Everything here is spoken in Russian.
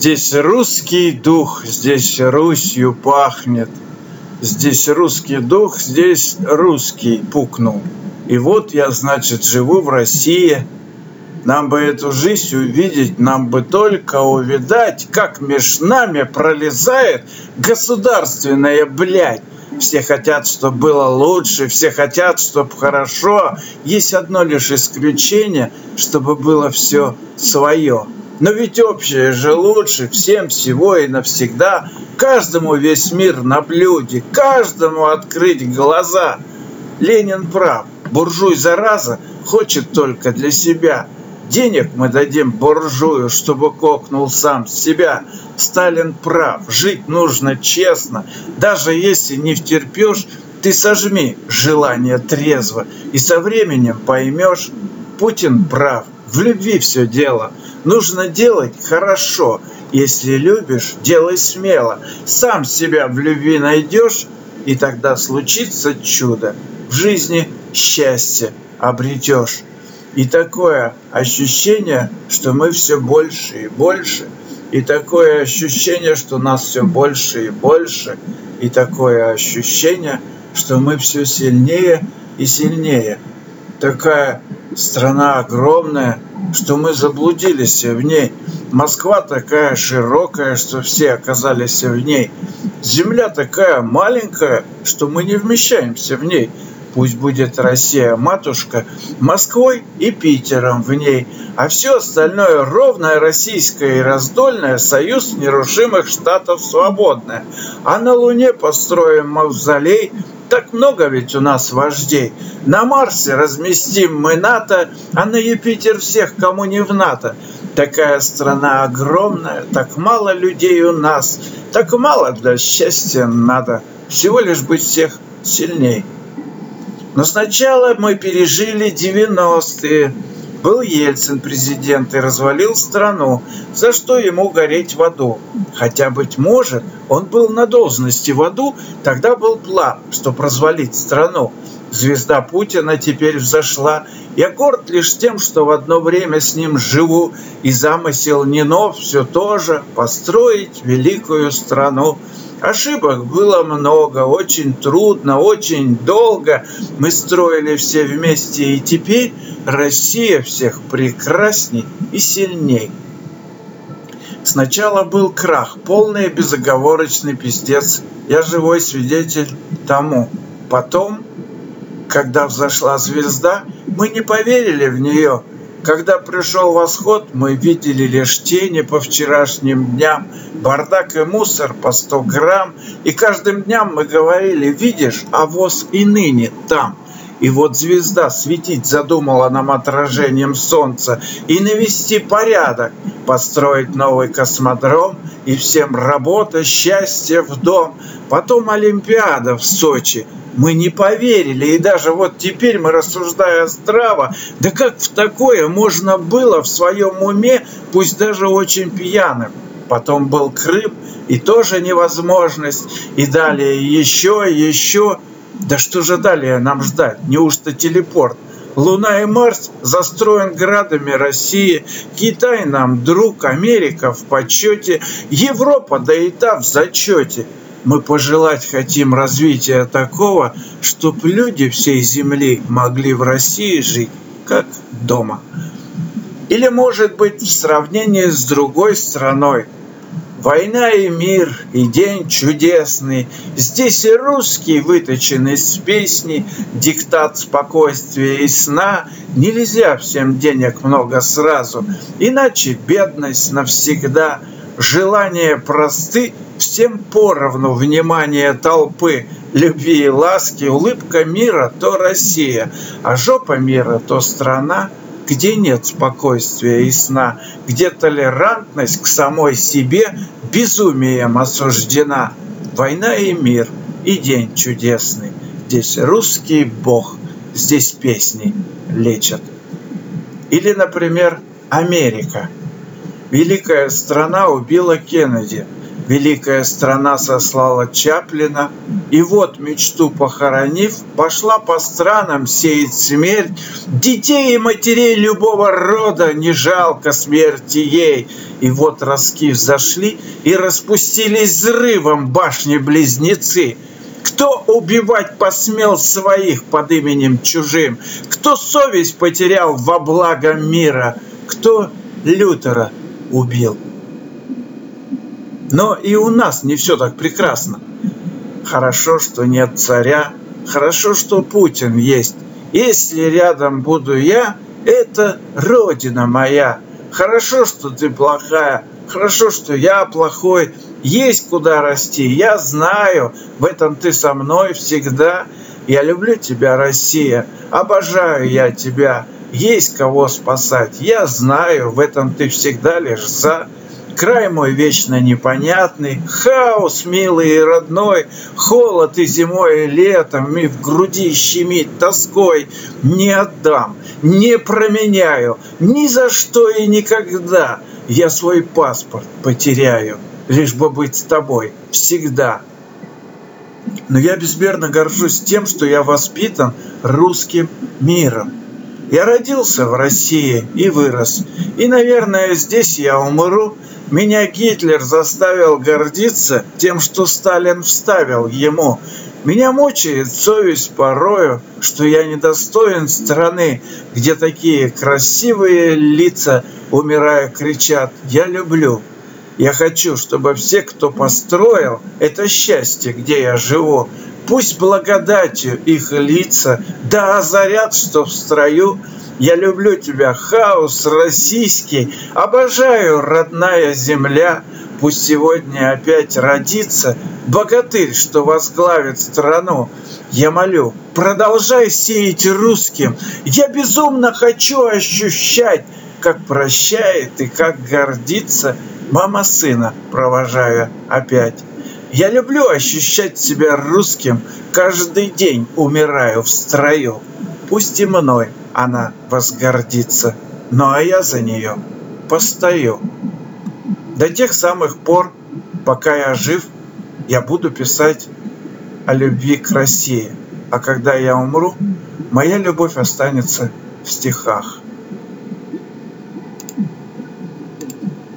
Здесь русский дух, здесь Русью пахнет. Здесь русский дух, здесь русский пукнул. И вот я, значит, живу в России. Нам бы эту жизнь увидеть, нам бы только увидать, как меж нами пролезает государственная блядь. Все хотят, чтобы было лучше, все хотят, чтобы хорошо. Есть одно лишь исключение, чтобы было все свое. Но ведь общее же лучше всем всего и навсегда. Каждому весь мир на блюде, каждому открыть глаза. Ленин прав, буржуй зараза хочет только для себя. Денег мы дадим буржую, чтобы кокнул сам себя. Сталин прав, жить нужно честно. Даже если не втерпешь, ты сожми желание трезво. И со временем поймешь, Путин прав, в любви все дело – Нужно делать хорошо. Если любишь, делай смело. Сам себя в любви найдешь, и тогда случится чудо. В жизни счастье обретешь. И такое ощущение, что мы все больше и больше. И такое ощущение, что нас все больше и больше. И такое ощущение, что мы все сильнее и сильнее. Такая страна огромная, что мы заблудились в ней. Москва такая широкая, что все оказались в ней. Земля такая маленькая, что мы не вмещаемся в ней. Пусть будет Россия, матушка, Москвой и Питером в ней, а все остальное ровное российское и раздольное союз нерушимых штатов свободное. А на Луне построим мавзолей, так много ведь у нас вождей. На Марсе разместим мы НАТО, а на Юпитер всех, кому не в НАТО. Такая страна огромная, так мало людей у нас, так мало для счастья надо. Всего лишь быть всех сильней. Но сначала мы пережили 90-е, был Ельцин президент и развалил страну, за что ему гореть в аду. Хотя, быть может, он был на должности в аду, тогда был план, чтобы развалить страну. Звезда Путина теперь взошла. Я горд лишь тем, что в одно время с ним живу, и замысел не нов, все тоже построить великую страну. Ошибок было много, очень трудно, очень долго. Мы строили все вместе, и теперь Россия всех прекрасней и сильней. Сначала был крах, полный безоговорочный пиздец. Я живой свидетель тому. Потом, когда взошла звезда, мы не поверили в нее – когда пришел восход, мы видели лишь тени по вчерашним дням, бардак и мусор по сто грамм, и каждым дням мы говорили, видишь, а воз и ныне там. И вот звезда светить задумала нам отражением солнца и навести порядок, построить новый космодром и всем работа, счастье в дом. Потом Олимпиада в Сочи – мы не поверили, и даже вот теперь мы, рассуждая здраво, да как в такое можно было в своем уме, пусть даже очень пьяным. Потом был Крым, и тоже невозможность, и далее еще, еще. Да что же далее нам ждать? Неужто телепорт? Луна и Марс застроен градами России, Китай нам друг, Америка в почете, Европа да и та в зачете – мы пожелать хотим развития такого, чтоб люди всей земли могли в России жить как дома. Или, может быть, в сравнении с другой страной. Война и мир, и день чудесный. Здесь и русский выточен из песни, диктат спокойствия и сна. Нельзя всем денег много сразу, иначе бедность навсегда. Желания просты, Всем поровну внимание толпы, любви и ласки, улыбка мира то Россия, а жопа мира то страна, где нет спокойствия и сна, где толерантность к самой себе безумием осуждена. Война и мир, и день чудесный. Здесь русский бог, здесь песни лечат. Или, например, Америка. Великая страна убила Кеннеди – Великая страна сослала Чаплина, И вот, мечту похоронив, Пошла по странам сеять смерть. Детей и матерей любого рода Не жалко смерти ей. И вот раскив зашли, И распустились взрывом башни-близнецы — кто убивать посмел своих под именем чужим? Кто совесть потерял во благо мира? Кто Лютера убил? Но и у нас не все так прекрасно. Хорошо, что нет царя, хорошо, что Путин есть. Если рядом буду я, это родина моя. Хорошо, что ты плохая, хорошо, что я плохой, есть куда расти, я знаю, в этом ты со мной всегда. Я люблю тебя, Россия, обожаю я тебя, есть кого спасать, я знаю, в этом ты всегда лишь за. Край мой вечно непонятный, хаос милый и родной, холод и зимой, и летом, и в груди щемит тоской. Не отдам, не променяю, ни за что и никогда я свой паспорт потеряю лишь бы быть с тобой всегда. Но я безмерно горжусь тем, что я воспитан русским миром. Я родился в России и вырос. И, наверное, здесь я умру. Меня Гитлер заставил гордиться тем, что Сталин вставил ему. Меня мучает совесть порою, что я недостоин страны, где такие красивые лица, умирая, кричат «Я люблю». Я хочу, чтобы все, кто построил это счастье, где я живу, пусть благодатью их лица да озарят, что в строю я люблю тебя, хаос российский, обожаю, родная земля. Пусть сегодня опять родится богатырь, что возглавит страну. Я молю, продолжай сеять русским. Я безумно хочу ощущать, как прощает и как гордится мама сына, провожая опять. Я люблю ощущать себя русским, каждый день умираю в строю. Пусть и мной она возгордится, ну а я за нее постою. До тех самых пор, пока я жив, я буду писать о любви к России. А когда я умру, моя любовь останется в стихах.